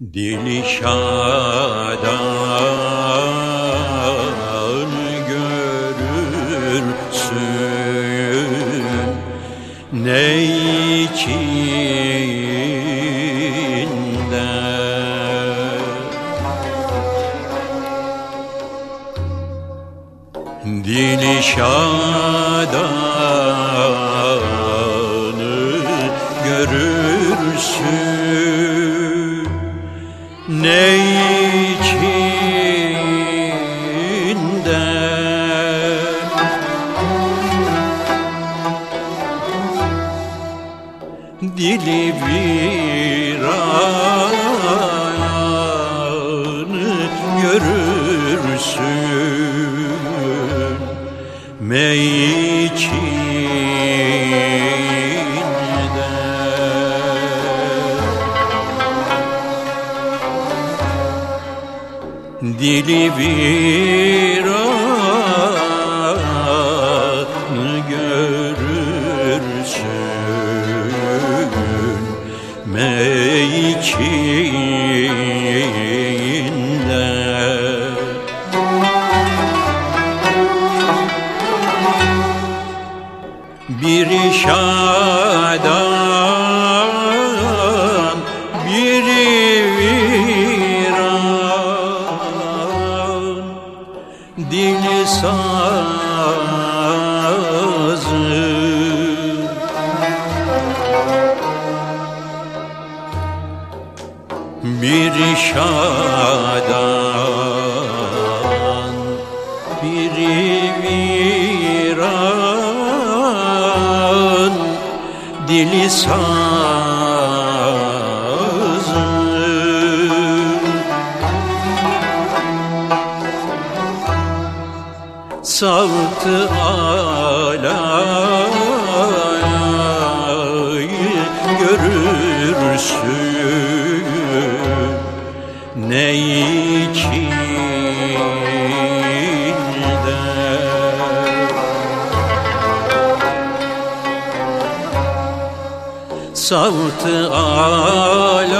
Dili şadan görürsün ne içinde. Dili şadanı görürsün ne içinde? Dili viranı görürsün. Mey Dili viranı görürsün. Mey içinde Biri şadan, sazı. Biri şadan, biri viran Dili sazı Saltı alayı görürsün Ne içinde Saltı alayı